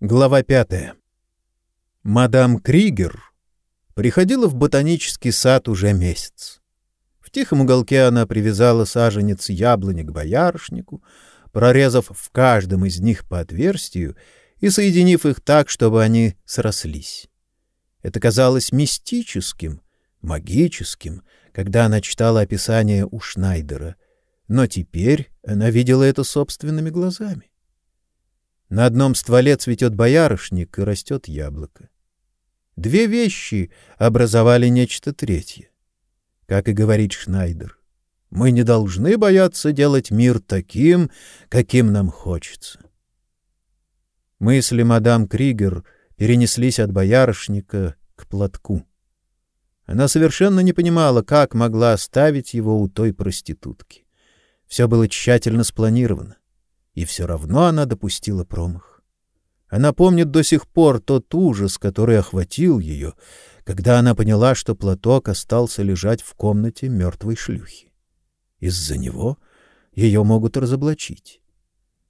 Глава пятая. Мадам Кригер приходила в ботанический сад уже месяц. В тихом уголке она привязала саженец яблони к боярышнику, прорезав в каждом из них по отверстию и соединив их так, чтобы они срослись. Это казалось мистическим, магическим, когда она читала описание у Шнайдера, но теперь она видела это собственными глазами. На одном стволе цветет боярышник и растет яблоко. Две вещи образовали нечто третье. Как и говорит Шнайдер, мы не должны бояться делать мир таким, каким нам хочется. Мысли мадам Кригер перенеслись от боярышника к платку. Она совершенно не понимала, как могла оставить его у той проститутки. Все было тщательно спланировано и все равно она допустила промах. Она помнит до сих пор тот ужас, который охватил ее, когда она поняла, что платок остался лежать в комнате мертвой шлюхи. Из-за него ее могут разоблачить.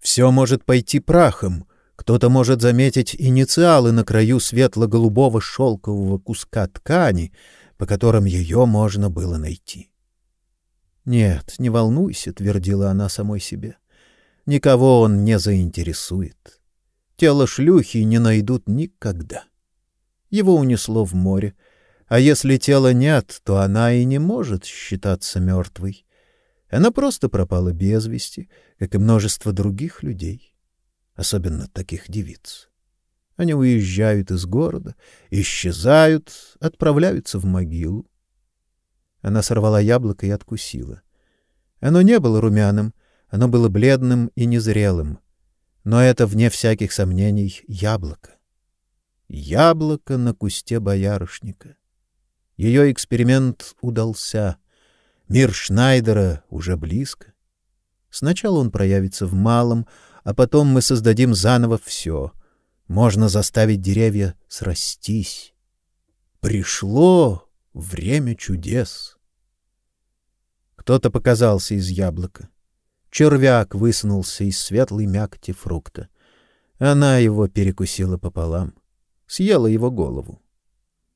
Все может пойти прахом, кто-то может заметить инициалы на краю светло-голубого шелкового куска ткани, по которым ее можно было найти. «Нет, не волнуйся», — твердила она самой себе никого он не заинтересует. Тело шлюхи не найдут никогда. Его унесло в море, а если тела нет, то она и не может считаться мертвой. Она просто пропала без вести, как и множество других людей, особенно таких девиц. Они уезжают из города, исчезают, отправляются в могилу. Она сорвала яблоко и откусила. Оно не было румяным, оно было бледным и незрелым, но это, вне всяких сомнений, яблоко. Яблоко на кусте боярышника. Ее эксперимент удался. Мир Шнайдера уже близко. Сначала он проявится в малом, а потом мы создадим заново все. Можно заставить деревья срастись. Пришло время чудес. Кто-то показался из яблока. Червяк высунулся из светлой мякоти фрукта. Она его перекусила пополам, съела его голову.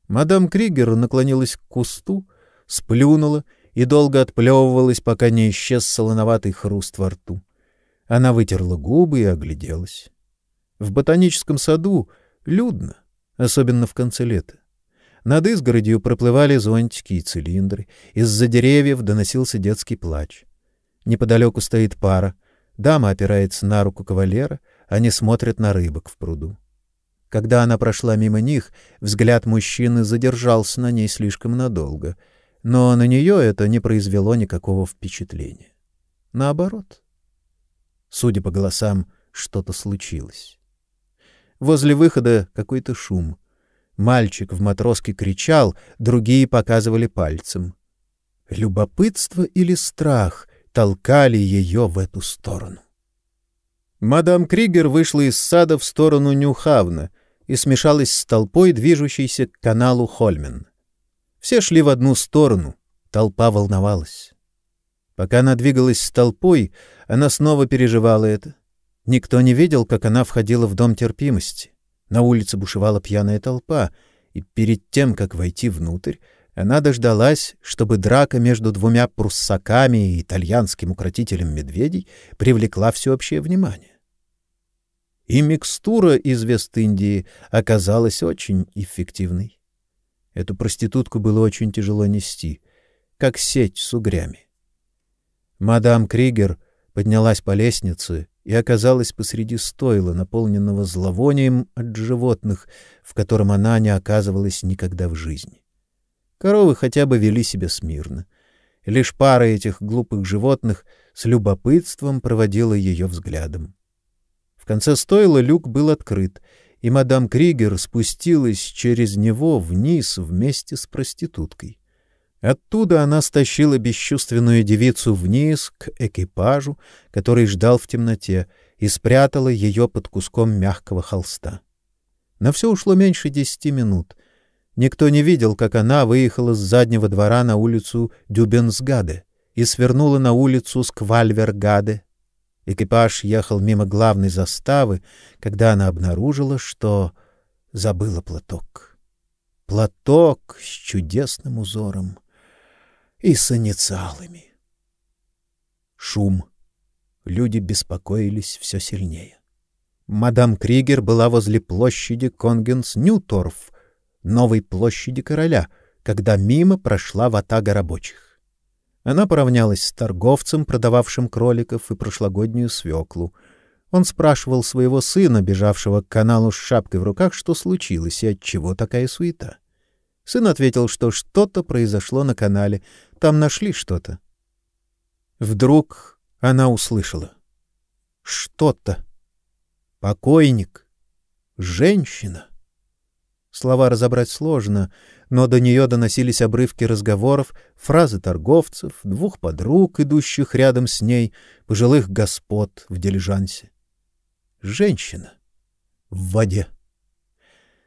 Мадам Кригер наклонилась к кусту, сплюнула и долго отплевывалась, пока не исчез солоноватый хруст во рту. Она вытерла губы и огляделась. В ботаническом саду людно, особенно в конце лета. Над изгородью проплывали зонтики и цилиндры, из-за деревьев доносился детский плач. Неподалеку стоит пара. Дама опирается на руку кавалера, они смотрят на рыбок в пруду. Когда она прошла мимо них, взгляд мужчины задержался на ней слишком надолго, но на нее это не произвело никакого впечатления. Наоборот. Судя по голосам, что-то случилось. Возле выхода какой-то шум. Мальчик в матроске кричал, другие показывали пальцем. Любопытство или страх толкали ее в эту сторону. Мадам Кригер вышла из сада в сторону Нюхавна и смешалась с толпой, движущейся к каналу Хольмен. Все шли в одну сторону, толпа волновалась. Пока она двигалась с толпой, она снова переживала это. Никто не видел, как она входила в дом терпимости. На улице бушевала пьяная толпа, и перед тем, как войти внутрь, она дождалась, чтобы драка между двумя пруссаками и итальянским укротителем медведей привлекла всеобщее внимание. И микстура из Вест-Индии оказалась очень эффективной. Эту проститутку было очень тяжело нести, как сеть с угрями. Мадам Кригер поднялась по лестнице и оказалась посреди стойла, наполненного зловонием от животных, в котором она не оказывалась никогда в жизни. Коровы хотя бы вели себя смирно. Лишь пара этих глупых животных с любопытством проводила ее взглядом. В конце стойла люк был открыт, и мадам Кригер спустилась через него вниз вместе с проституткой. Оттуда она стащила бесчувственную девицу вниз к экипажу, который ждал в темноте, и спрятала ее под куском мягкого холста. На все ушло меньше десяти минут — Никто не видел, как она выехала с заднего двора на улицу Дюбенсгаде и свернула на улицу Сквальвергаде. Экипаж ехал мимо главной заставы, когда она обнаружила, что забыла платок. Платок с чудесным узором и с инициалами. Шум. Люди беспокоились все сильнее. Мадам Кригер была возле площади Конгенс-Ньюторф, новой площади короля, когда мимо прошла ватага рабочих. Она поравнялась с торговцем, продававшим кроликов и прошлогоднюю свеклу. Он спрашивал своего сына, бежавшего к каналу с шапкой в руках, что случилось и от чего такая суета. Сын ответил, что что-то произошло на канале, там нашли что-то. Вдруг она услышала: что-то. Покойник, женщина. Слова разобрать сложно, но до нее доносились обрывки разговоров, фразы торговцев, двух подруг, идущих рядом с ней, пожилых господ в дилижансе. Женщина в воде.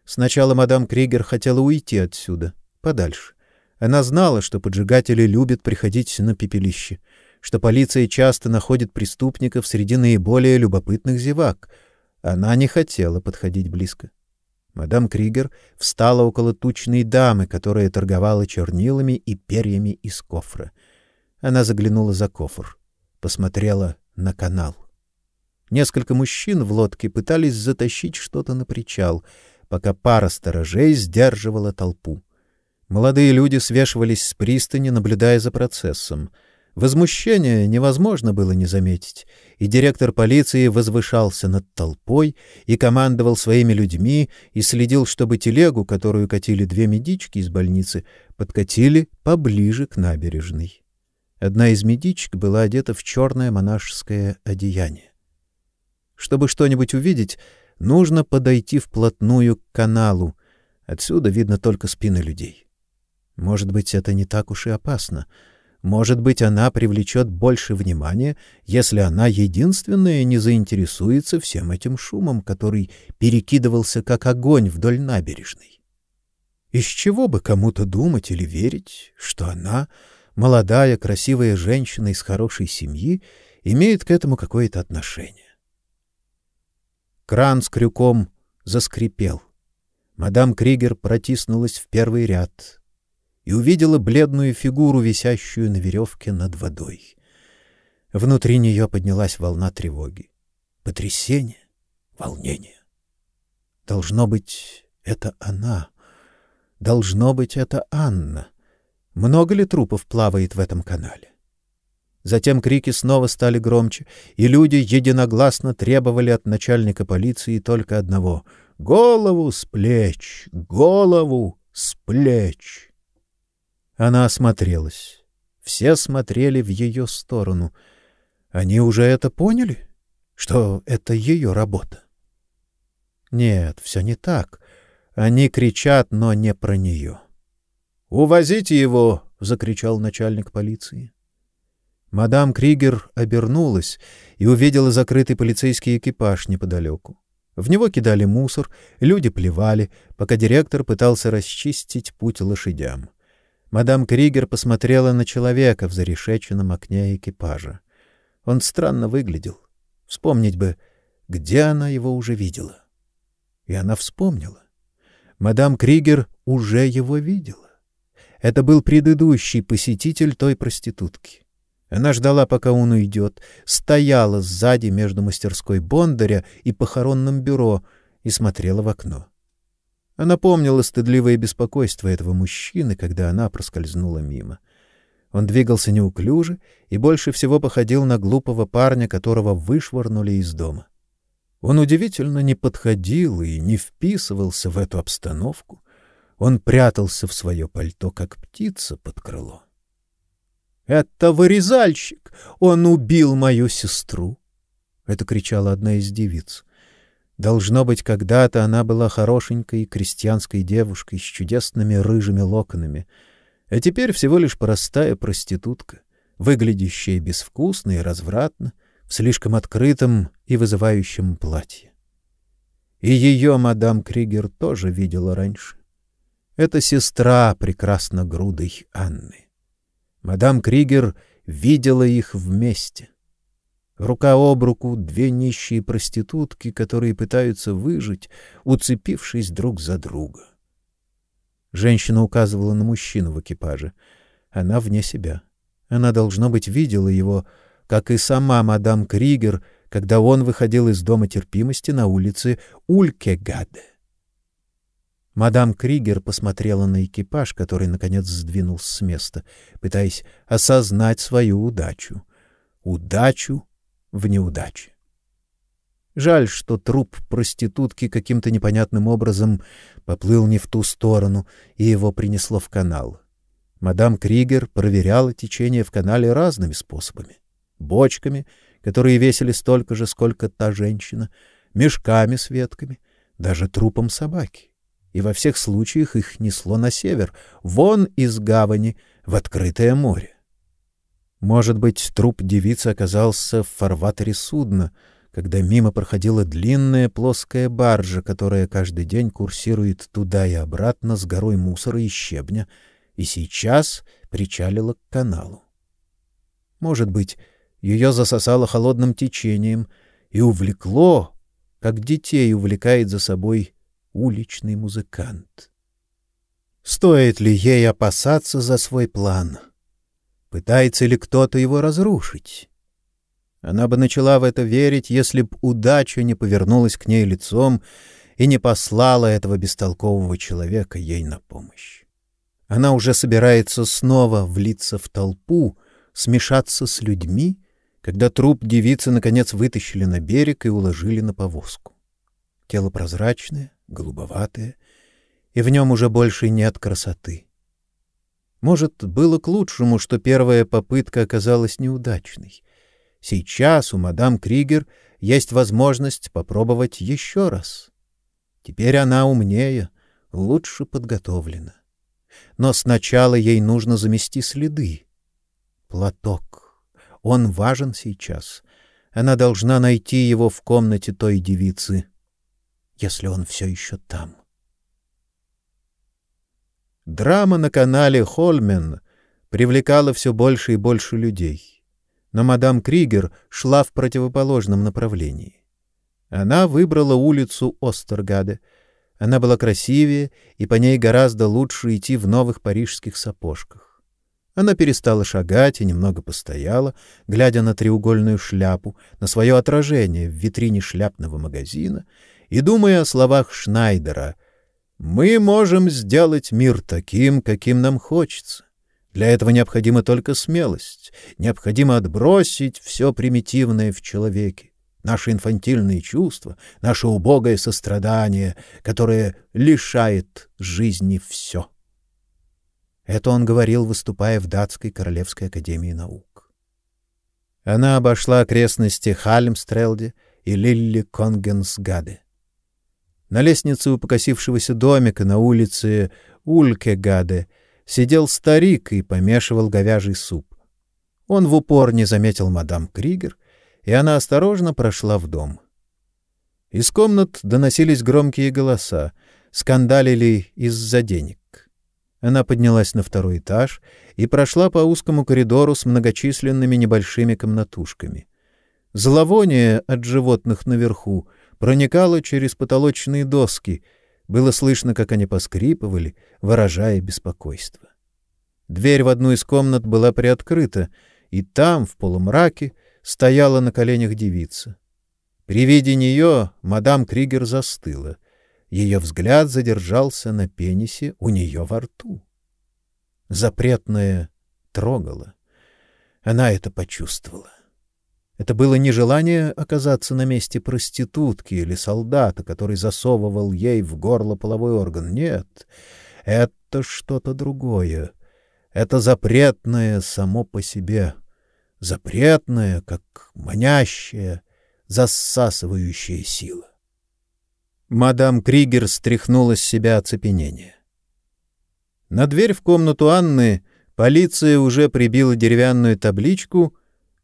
Сначала мадам Кригер хотела уйти отсюда, подальше. Она знала, что поджигатели любят приходить на пепелище, что полиция часто находит преступников среди наиболее любопытных зевак. Она не хотела подходить близко. Мадам Кригер встала около тучной дамы, которая торговала чернилами и перьями из кофра. Она заглянула за кофр, посмотрела на канал. Несколько мужчин в лодке пытались затащить что-то на причал, пока пара сторожей сдерживала толпу. Молодые люди свешивались с пристани, наблюдая за процессом. Возмущение невозможно было не заметить, и директор полиции возвышался над толпой и командовал своими людьми и следил, чтобы телегу, которую катили две медички из больницы, подкатили поближе к набережной. Одна из медичек была одета в черное монашеское одеяние. Чтобы что-нибудь увидеть, нужно подойти вплотную к каналу. Отсюда видно только спины людей. Может быть, это не так уж и опасно. Может быть, она привлечет больше внимания, если она единственная не заинтересуется всем этим шумом, который перекидывался как огонь вдоль набережной. Из чего бы кому-то думать или верить, что она, молодая, красивая женщина из хорошей семьи, имеет к этому какое-то отношение? Кран с крюком заскрипел. Мадам Кригер протиснулась в первый ряд, и увидела бледную фигуру, висящую на веревке над водой. Внутри нее поднялась волна тревоги, потрясения, волнения. Должно быть, это она. Должно быть, это Анна. Много ли трупов плавает в этом канале? Затем крики снова стали громче, и люди единогласно требовали от начальника полиции только одного — голову с плеч, голову с плеч. Она осмотрелась. Все смотрели в ее сторону. Они уже это поняли, что это ее работа. Нет, все не так. Они кричат, но не про нее. Увозите его, закричал начальник полиции. Мадам Кригер обернулась и увидела закрытый полицейский экипаж неподалеку. В него кидали мусор, люди плевали, пока директор пытался расчистить путь лошадям. Мадам Кригер посмотрела на человека в зарешеченном окне экипажа. Он странно выглядел. Вспомнить бы, где она его уже видела. И она вспомнила. Мадам Кригер уже его видела. Это был предыдущий посетитель той проститутки. Она ждала, пока он уйдет, стояла сзади между мастерской Бондаря и похоронным бюро и смотрела в окно. Она помнила стыдливое беспокойство этого мужчины, когда она проскользнула мимо. Он двигался неуклюже и больше всего походил на глупого парня, которого вышвырнули из дома. Он удивительно не подходил и не вписывался в эту обстановку. Он прятался в свое пальто, как птица под крыло. «Это вырезальщик! Он убил мою сестру!» — это кричала одна из девиц. Должно быть, когда-то она была хорошенькой крестьянской девушкой с чудесными рыжими локонами, а теперь всего лишь простая проститутка, выглядящая безвкусно и развратно в слишком открытом и вызывающем платье. И ее мадам Кригер тоже видела раньше. Это сестра прекрасно грудой Анны. Мадам Кригер видела их вместе. Рука об руку две нищие проститутки, которые пытаются выжить, уцепившись друг за друга. Женщина указывала на мужчину в экипаже. Она вне себя. Она, должно быть, видела его, как и сама мадам Кригер, когда он выходил из дома терпимости на улице Улькегаде. Мадам Кригер посмотрела на экипаж, который наконец сдвинулся с места, пытаясь осознать свою удачу. Удачу в неудаче. Жаль, что труп проститутки каким-то непонятным образом поплыл не в ту сторону, и его принесло в канал. Мадам Кригер проверяла течение в канале разными способами: бочками, которые весили столько же, сколько та женщина, мешками с ветками, даже трупом собаки. И во всех случаях их несло на север, вон из гавани в открытое море. Может быть, труп девицы оказался в фарватере судна, когда мимо проходила длинная плоская баржа, которая каждый день курсирует туда и обратно с горой мусора и щебня, и сейчас причалила к каналу. Может быть, ее засосало холодным течением и увлекло, как детей увлекает за собой уличный музыкант. Стоит ли ей опасаться за свой план? Пытается ли кто-то его разрушить? Она бы начала в это верить, если б удача не повернулась к ней лицом и не послала этого бестолкового человека ей на помощь. Она уже собирается снова влиться в толпу, смешаться с людьми, когда труп девицы наконец вытащили на берег и уложили на повозку. Тело прозрачное, голубоватое, и в нем уже больше нет красоты. Может, было к лучшему, что первая попытка оказалась неудачной. Сейчас у мадам Кригер есть возможность попробовать еще раз. Теперь она умнее, лучше подготовлена. Но сначала ей нужно замести следы. Платок. Он важен сейчас. Она должна найти его в комнате той девицы, если он все еще там. Драма на канале Хольмен привлекала все больше и больше людей. Но мадам Кригер шла в противоположном направлении. Она выбрала улицу Остергаде. Она была красивее, и по ней гораздо лучше идти в новых парижских сапожках. Она перестала шагать и немного постояла, глядя на треугольную шляпу, на свое отражение в витрине шляпного магазина и думая о словах Шнайдера — мы можем сделать мир таким, каким нам хочется. Для этого необходима только смелость, необходимо отбросить все примитивное в человеке, наши инфантильные чувства, наше убогое сострадание, которое лишает жизни все. Это он говорил, выступая в датской королевской академии наук. Она обошла окрестности Хальмстрелде и Лилли Конгенсгаде. На лестнице у покосившегося домика на улице Улькегаде сидел старик и помешивал говяжий суп. Он в упор не заметил мадам Кригер, и она осторожно прошла в дом. Из комнат доносились громкие голоса, скандалили из-за денег. Она поднялась на второй этаж и прошла по узкому коридору с многочисленными небольшими комнатушками. Зловоние от животных наверху проникало через потолочные доски. Было слышно, как они поскрипывали, выражая беспокойство. Дверь в одну из комнат была приоткрыта, и там, в полумраке, стояла на коленях девица. При виде нее мадам Кригер застыла. Ее взгляд задержался на пенисе у нее во рту. Запретное трогало. Она это почувствовала. Это было не желание оказаться на месте проститутки или солдата, который засовывал ей в горло половой орган. Нет, это что-то другое. Это запретное само по себе, запретное, как манящая, засасывающая сила. Мадам Кригер стряхнула с себя оцепенение. На дверь в комнату Анны полиция уже прибила деревянную табличку —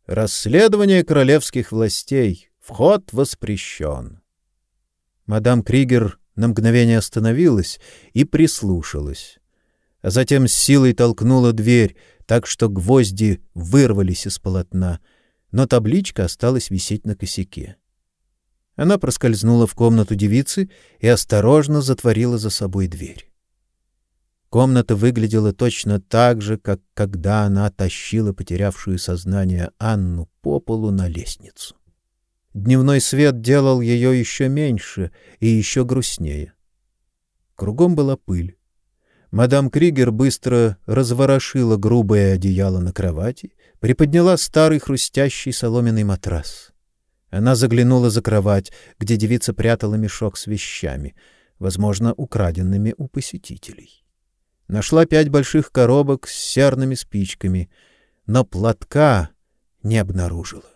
Расследование королевских властей. Вход воспрещен. Мадам Кригер на мгновение остановилась и прислушалась. А затем с силой толкнула дверь, так что гвозди вырвались из полотна. но табличка осталась висеть на косяке. Она проскользнула в комнату девицы и осторожно затворила за собой дверь. Комната выглядела точно так же, как когда она тащила потерявшую сознание Анну по полу на лестницу. Дневной свет делал ее еще меньше и еще грустнее. Кругом была пыль. Мадам Кригер быстро разворошила грубое одеяло на кровати, приподняла старый хрустящий соломенный матрас. Она заглянула за кровать, где девица прятала мешок с вещами, возможно, украденными у посетителей. Нашла пять больших коробок с серными спичками, но платка не обнаружила.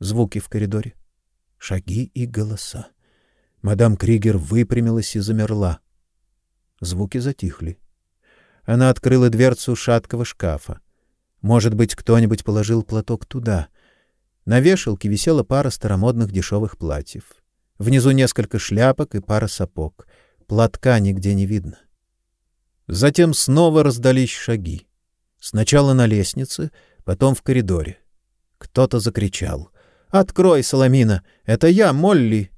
Звуки в коридоре, шаги и голоса. Мадам Кригер выпрямилась и замерла. Звуки затихли. Она открыла дверцу шаткого шкафа. Может быть, кто-нибудь положил платок туда. На вешалке висела пара старомодных дешевых платьев. Внизу несколько шляпок и пара сапог. Платка нигде не видно. Затем снова раздались шаги. Сначала на лестнице, потом в коридоре. Кто-то закричал. «Открой, Соломина! Это я, Молли!»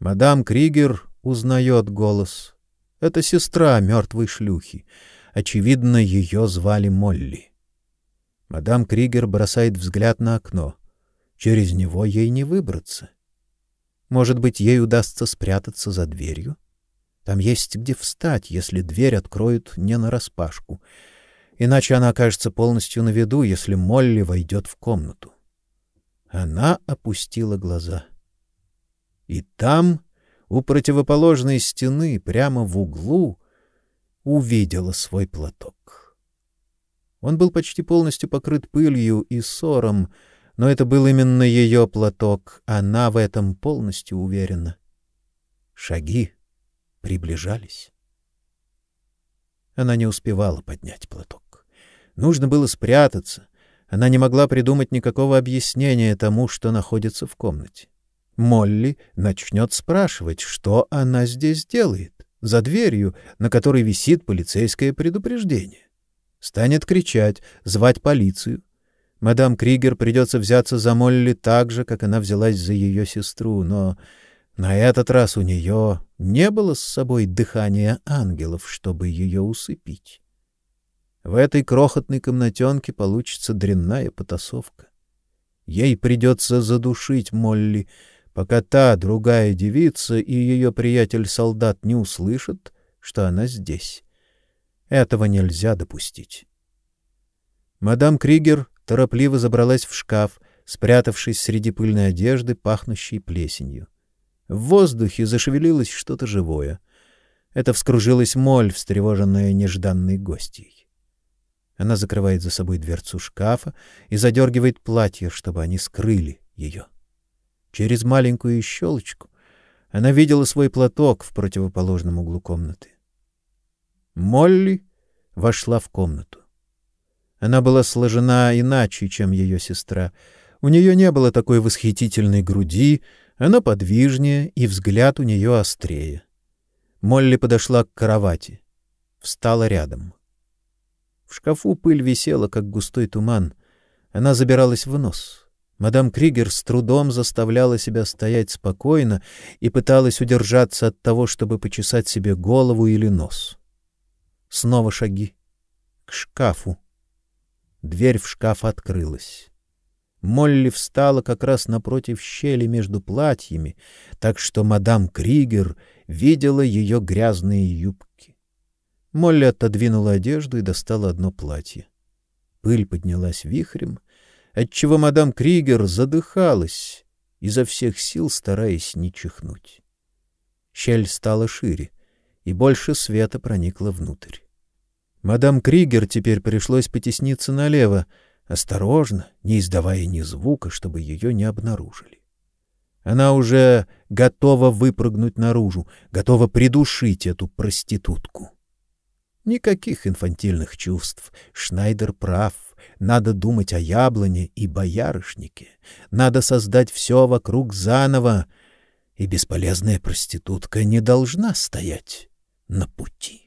Мадам Кригер узнает голос. Это сестра мертвой шлюхи. Очевидно, ее звали Молли. Мадам Кригер бросает взгляд на окно. Через него ей не выбраться. Может быть, ей удастся спрятаться за дверью? Там есть где встать, если дверь откроют не нараспашку. Иначе она окажется полностью на виду, если Молли войдет в комнату. Она опустила глаза. И там, у противоположной стены, прямо в углу, увидела свой платок. Он был почти полностью покрыт пылью и сором, но это был именно ее платок, она в этом полностью уверена. Шаги приближались. Она не успевала поднять платок. Нужно было спрятаться. Она не могла придумать никакого объяснения тому, что находится в комнате. Молли начнет спрашивать, что она здесь делает, за дверью, на которой висит полицейское предупреждение. Станет кричать, звать полицию. Мадам Кригер придется взяться за Молли так же, как она взялась за ее сестру, но на этот раз у нее не было с собой дыхания ангелов, чтобы ее усыпить. В этой крохотной комнатенке получится дрянная потасовка. Ей придется задушить Молли, пока та, другая девица и ее приятель-солдат не услышат, что она здесь. Этого нельзя допустить. Мадам Кригер торопливо забралась в шкаф, спрятавшись среди пыльной одежды, пахнущей плесенью. В воздухе зашевелилось что-то живое. Это вскружилась моль, встревоженная нежданной гостьей. Она закрывает за собой дверцу шкафа и задергивает платье, чтобы они скрыли ее. Через маленькую щелочку она видела свой платок в противоположном углу комнаты. Молли вошла в комнату. Она была сложена иначе, чем ее сестра. У нее не было такой восхитительной груди, она подвижнее, и взгляд у нее острее. Молли подошла к кровати, встала рядом. В шкафу пыль висела, как густой туман. Она забиралась в нос. Мадам Кригер с трудом заставляла себя стоять спокойно и пыталась удержаться от того, чтобы почесать себе голову или нос. Снова шаги. К шкафу. Дверь в шкаф открылась. Молли встала как раз напротив щели между платьями, так что мадам Кригер видела ее грязные юбки. Молли отодвинула одежду и достала одно платье. Пыль поднялась вихрем, отчего мадам Кригер задыхалась, изо всех сил стараясь не чихнуть. Щель стала шире, и больше света проникло внутрь. Мадам Кригер теперь пришлось потесниться налево, осторожно, не издавая ни звука, чтобы ее не обнаружили. Она уже готова выпрыгнуть наружу, готова придушить эту проститутку. Никаких инфантильных чувств. Шнайдер прав. Надо думать о яблоне и боярышнике. Надо создать все вокруг заново. И бесполезная проститутка не должна стоять на пути.